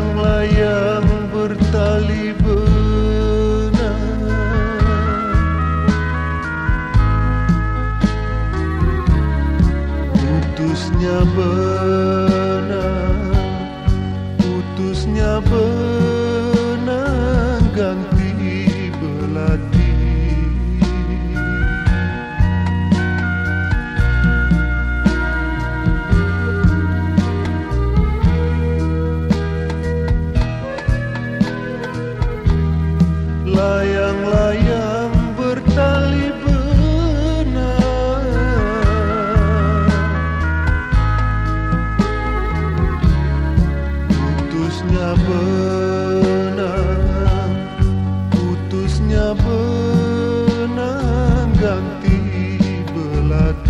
layang-layang bertali benang Putusnya benang Putusnya benang blood.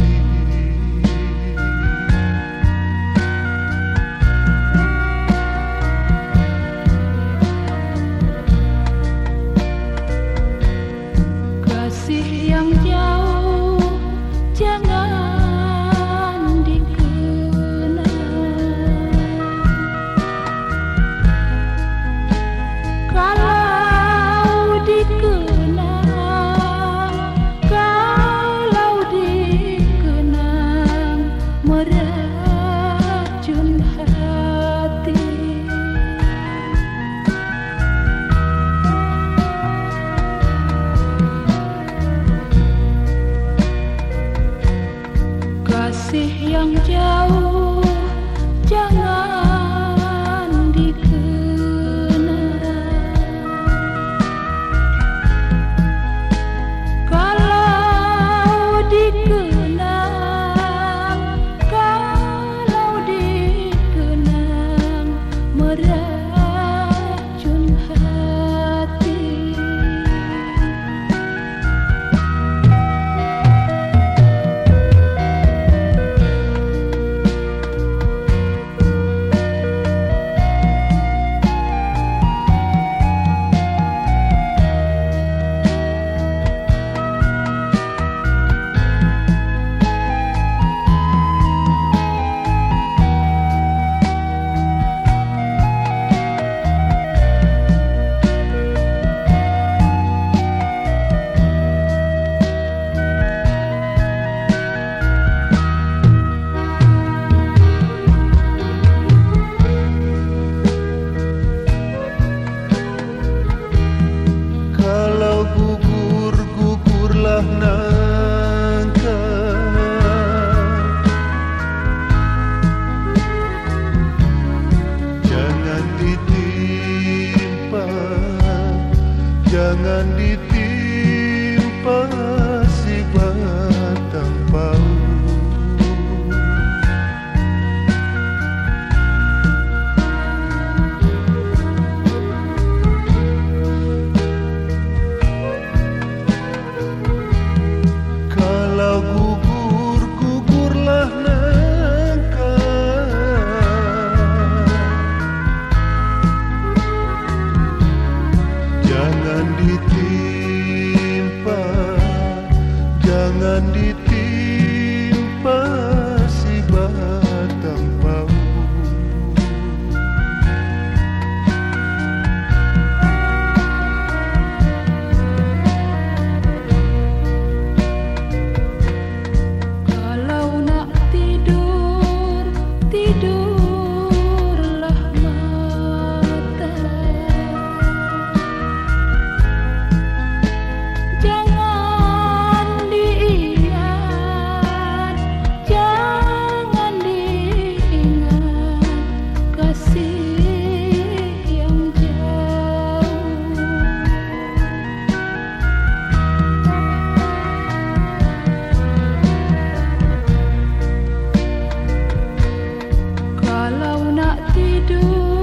Jangan ditimpa Jangan ditimpa, jangan ditimpa do.